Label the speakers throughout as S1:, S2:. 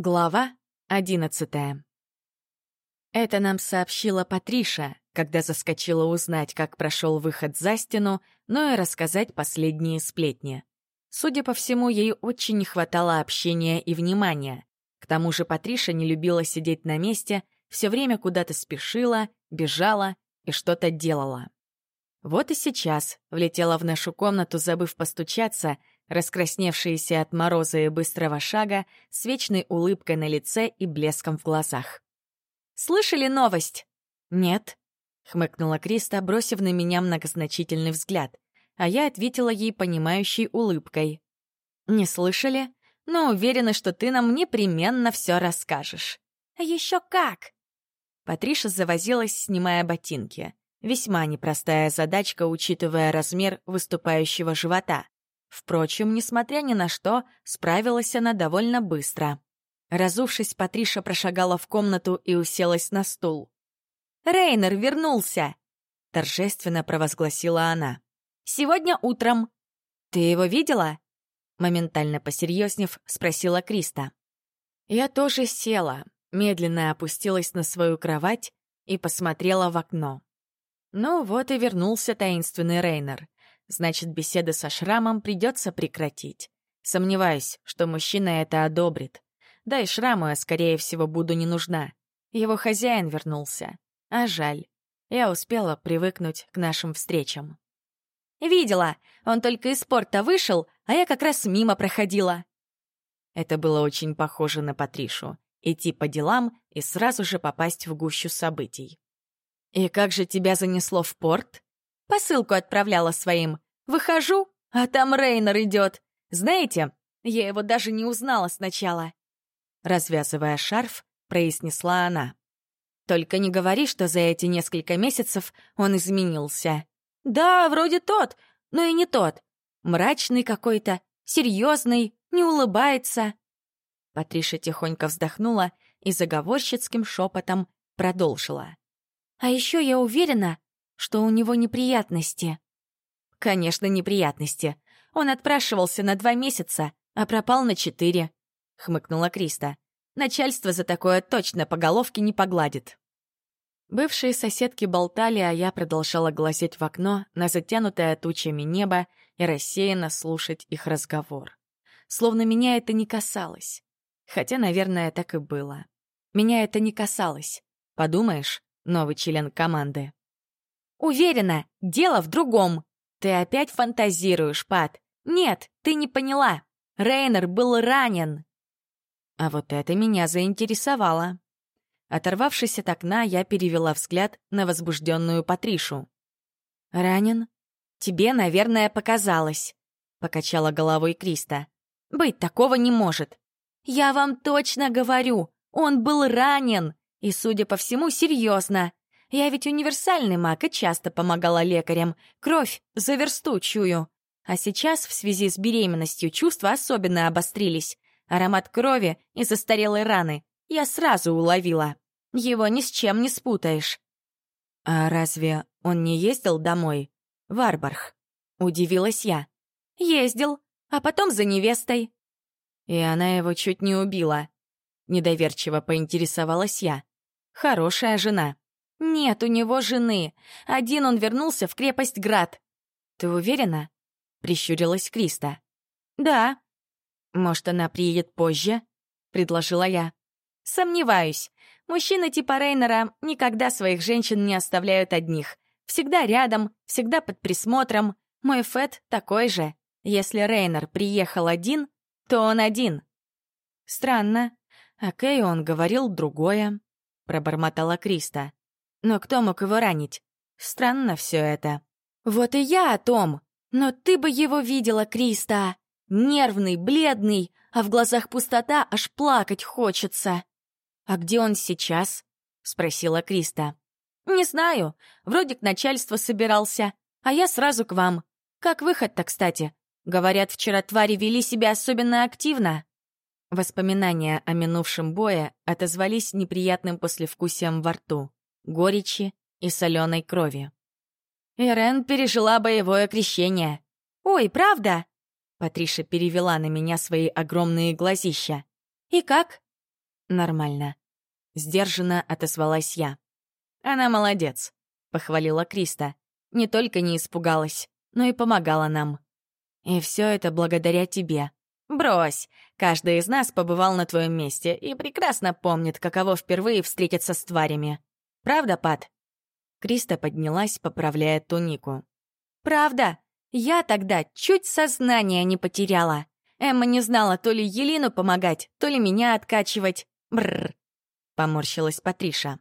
S1: Глава одиннадцатая. Это нам сообщила Патриша, когда заскочила узнать, как прошел выход за стену, но и рассказать последние сплетни. Судя по всему, ей очень не хватало общения и внимания. К тому же Патриша не любила сидеть на месте, все время куда-то спешила, бежала и что-то делала. Вот и сейчас влетела в нашу комнату, забыв постучаться, раскрасневшаяся от мороза и быстрого шага, с вечной улыбкой на лице и блеском в глазах. «Слышали новость?» «Нет», — хмыкнула Криста, бросив на меня многозначительный взгляд, а я ответила ей понимающей улыбкой. «Не слышали? Но уверена, что ты нам непременно все расскажешь». «А еще как!» Патриша завозилась, снимая ботинки. Весьма непростая задачка, учитывая размер выступающего живота. Впрочем, несмотря ни на что, справилась она довольно быстро. Разувшись, Патриша прошагала в комнату и уселась на стул. «Рейнер вернулся!» — торжественно провозгласила она. «Сегодня утром». «Ты его видела?» Моментально посерьезнев, спросила Криста. Я тоже села, медленно опустилась на свою кровать и посмотрела в окно. Ну вот и вернулся таинственный Рейнер. Значит, беседы со шрамом придется прекратить. Сомневаюсь, что мужчина это одобрит. Да и шраму я, скорее всего, буду не нужна. Его хозяин вернулся. А жаль. Я успела привыкнуть к нашим встречам. «Видела! Он только из порта вышел, а я как раз мимо проходила». Это было очень похоже на Патришу. Идти по делам и сразу же попасть в гущу событий. «И как же тебя занесло в порт?» Посылку отправляла своим. Выхожу, а там Рейнер идет. Знаете, я его даже не узнала сначала. Развязывая шарф, произнесла она. Только не говори, что за эти несколько месяцев он изменился. Да, вроде тот, но и не тот. Мрачный какой-то, серьезный, не улыбается. Патриша тихонько вздохнула и заговорщицким шепотом продолжила. А еще я уверена, что у него неприятности. Конечно, неприятности. Он отпрашивался на два месяца, а пропал на четыре, — хмыкнула Криста. Начальство за такое точно по головке не погладит. Бывшие соседки болтали, а я продолжала глазеть в окно на затянутое тучами небо и рассеянно слушать их разговор. Словно меня это не касалось. Хотя, наверное, так и было. Меня это не касалось. Подумаешь, новый член команды. Уверена, дело в другом. Ты опять фантазируешь, Пат. Нет, ты не поняла. Рейнер был ранен. А вот это меня заинтересовало. Оторвавшись от окна, я перевела взгляд на возбужденную Патришу. «Ранен? Тебе, наверное, показалось», — покачала головой Криста. «Быть такого не может. Я вам точно говорю, он был ранен, и, судя по всему, серьезно. Я ведь универсальный маг и часто помогала лекарям. Кровь за версту чую. А сейчас, в связи с беременностью, чувства особенно обострились. Аромат крови и застарелой раны я сразу уловила. Его ни с чем не спутаешь. «А разве он не ездил домой? В Арбарх?» — удивилась я. «Ездил, а потом за невестой». И она его чуть не убила. Недоверчиво поинтересовалась я. «Хорошая жена». «Нет у него жены. Один он вернулся в крепость Град». «Ты уверена?» — прищурилась Криста. «Да». «Может, она приедет позже?» — предложила я. «Сомневаюсь. Мужчины типа Рейнера никогда своих женщин не оставляют одних. Всегда рядом, всегда под присмотром. Мой Фэт такой же. Если Рейнер приехал один, то он один». «Странно. А Кэй он говорил другое», — пробормотала Криста. Но кто мог его ранить? Странно все это. Вот и я о том. Но ты бы его видела, Криста. Нервный, бледный, а в глазах пустота аж плакать хочется. А где он сейчас? Спросила Криста. Не знаю. Вроде к начальству собирался. А я сразу к вам. Как выход-то, кстати? Говорят, вчера твари вели себя особенно активно. Воспоминания о минувшем бое отозвались неприятным послевкусием во рту горечи и соленой крови. Ирен пережила боевое крещение. «Ой, правда?» Патриша перевела на меня свои огромные глазища. «И как?» Нормально. Сдержанно отозвалась я. Она молодец, похвалила Криста. Не только не испугалась, но и помогала нам. И все это благодаря тебе. Брось, каждый из нас побывал на твоем месте и прекрасно помнит, каково впервые встретиться с тварями. Правда, Пат? Криста поднялась, поправляя тунику. «Правда? Я тогда чуть сознание не потеряла. Эмма не знала то ли Елину помогать, то ли меня откачивать. Бррр!» — поморщилась Патриша.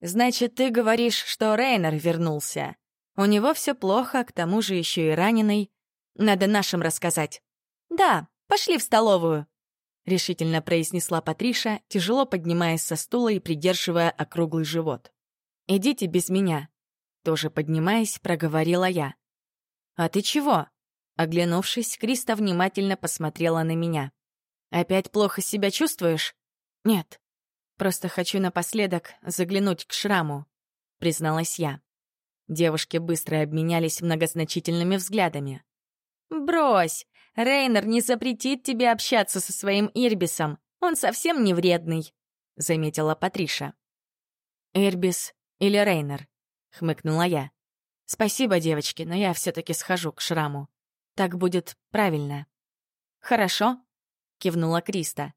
S1: «Значит, ты говоришь, что Рейнер вернулся. У него все плохо, к тому же еще и раненый. Надо нашим рассказать». «Да, пошли в столовую», — решительно произнесла Патриша, тяжело поднимаясь со стула и придерживая округлый живот. «Идите без меня», — тоже поднимаясь, проговорила я. «А ты чего?» Оглянувшись, Криста внимательно посмотрела на меня. «Опять плохо себя чувствуешь?» «Нет. Просто хочу напоследок заглянуть к шраму», — призналась я. Девушки быстро обменялись многозначительными взглядами. «Брось! Рейнер не запретит тебе общаться со своим Ирбисом. Он совсем не вредный», — заметила Патриша. «Ирбис или Рейнер?» — хмыкнула я. «Спасибо, девочки, но я все-таки схожу к шраму. Так будет правильно». «Хорошо», — кивнула Криста.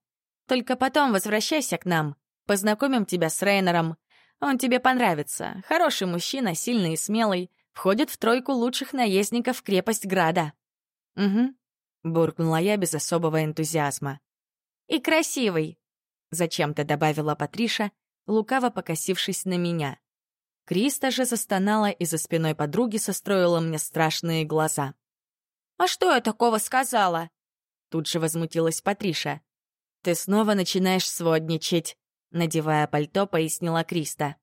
S1: «Только потом возвращайся к нам. Познакомим тебя с Рейнером. Он тебе понравится. Хороший мужчина, сильный и смелый. Входит в тройку лучших наездников крепость Града». «Угу», — буркнула я без особого энтузиазма. «И красивый», — зачем-то добавила Патриша, лукаво покосившись на меня. Криста же застонала и за спиной подруги состроила мне страшные глаза. «А что я такого сказала?» Тут же возмутилась Патриша. «Ты снова начинаешь сводничать», — надевая пальто, пояснила Криста.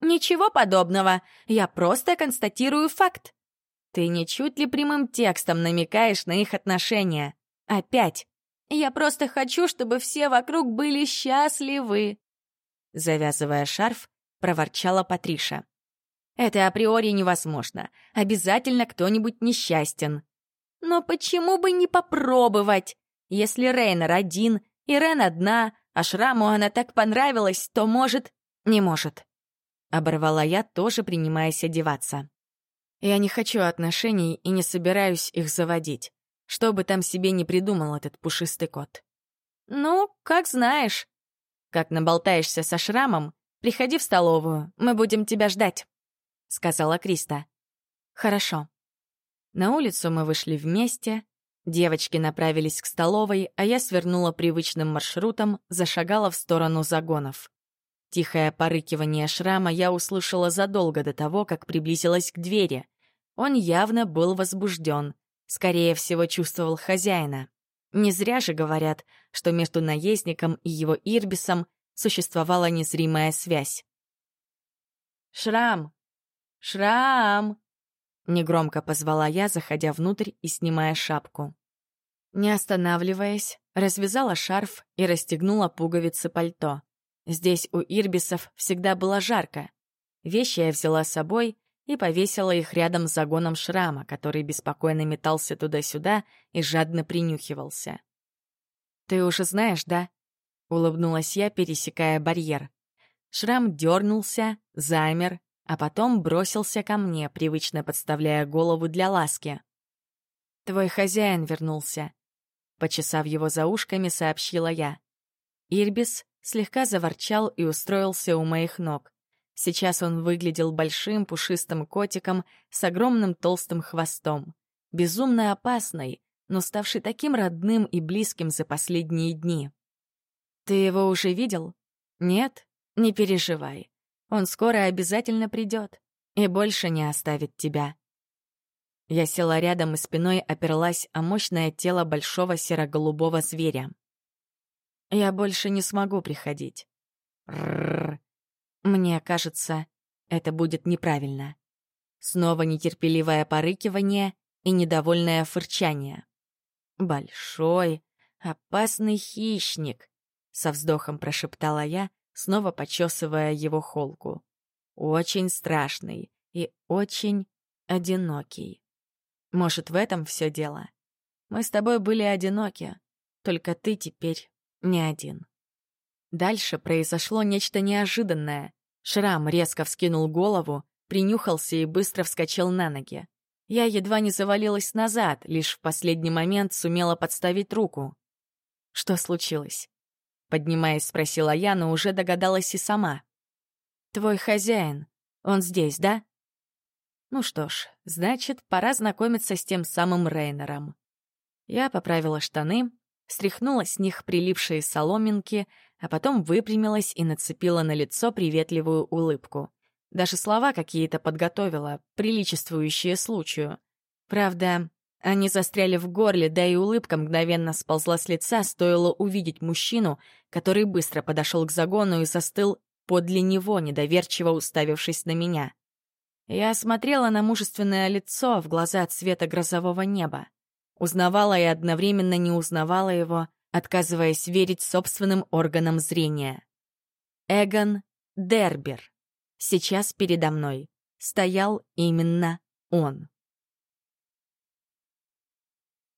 S1: «Ничего подобного. Я просто констатирую факт. Ты не чуть ли прямым текстом намекаешь на их отношения. Опять. Я просто хочу, чтобы все вокруг были счастливы». Завязывая шарф, — проворчала Патриша. «Это априори невозможно. Обязательно кто-нибудь несчастен». «Но почему бы не попробовать? Если Рейнер один, и Рен одна, а Шраму она так понравилась, то может...» «Не может». Оборвала я, тоже принимаясь одеваться. «Я не хочу отношений и не собираюсь их заводить. Что бы там себе не придумал этот пушистый кот». «Ну, как знаешь. Как наболтаешься со Шрамом, Приходи в столовую, мы будем тебя ждать», — сказала Криста. «Хорошо». На улицу мы вышли вместе, девочки направились к столовой, а я свернула привычным маршрутом, зашагала в сторону загонов. Тихое порыкивание шрама я услышала задолго до того, как приблизилась к двери. Он явно был возбужден, скорее всего, чувствовал хозяина. Не зря же говорят, что между наездником и его Ирбисом существовала незримая связь. «Шрам! Шрам!» Негромко позвала я, заходя внутрь и снимая шапку. Не останавливаясь, развязала шарф и расстегнула пуговицы пальто. Здесь у Ирбисов всегда было жарко. Вещи я взяла с собой и повесила их рядом с загоном шрама, который беспокойно метался туда-сюда и жадно принюхивался. «Ты уже знаешь, да?» — улыбнулась я, пересекая барьер. Шрам дернулся, замер, а потом бросился ко мне, привычно подставляя голову для ласки. «Твой хозяин вернулся», — почесав его за ушками, сообщила я. Ирбис слегка заворчал и устроился у моих ног. Сейчас он выглядел большим пушистым котиком с огромным толстым хвостом. Безумно опасный, но ставший таким родным и близким за последние дни. «Ты его уже видел?» «Нет? Не переживай. Он скоро обязательно придет и больше не оставит тебя». Я села рядом и спиной оперлась о мощное тело большого серо-голубого зверя. «Я больше не смогу приходить». Мне кажется, это будет неправильно. Снова нетерпеливое порыкивание и недовольное фырчание. Большой, опасный хищник, со вздохом прошептала я, снова почесывая его холку. Очень страшный и очень одинокий. Может, в этом все дело? Мы с тобой были одиноки, только ты теперь не один. Дальше произошло нечто неожиданное. Шрам резко вскинул голову, принюхался и быстро вскочил на ноги. Я едва не завалилась назад, лишь в последний момент сумела подставить руку. «Что случилось?» Поднимаясь, спросила я, но уже догадалась и сама. «Твой хозяин, он здесь, да?» Ну что ж, значит, пора знакомиться с тем самым Рейнером. Я поправила штаны, стряхнула с них прилипшие соломинки, а потом выпрямилась и нацепила на лицо приветливую улыбку. Даже слова какие-то подготовила, приличествующие случаю. Правда, они застряли в горле, да и улыбка мгновенно сползла с лица, стоило увидеть мужчину, который быстро подошел к загону и застыл подле него, недоверчиво уставившись на меня. Я смотрела на мужественное лицо в глаза цвета грозового неба. Узнавала и одновременно не узнавала его, отказываясь верить собственным органам зрения. Эгон Дербер. Сейчас передо мной стоял именно он.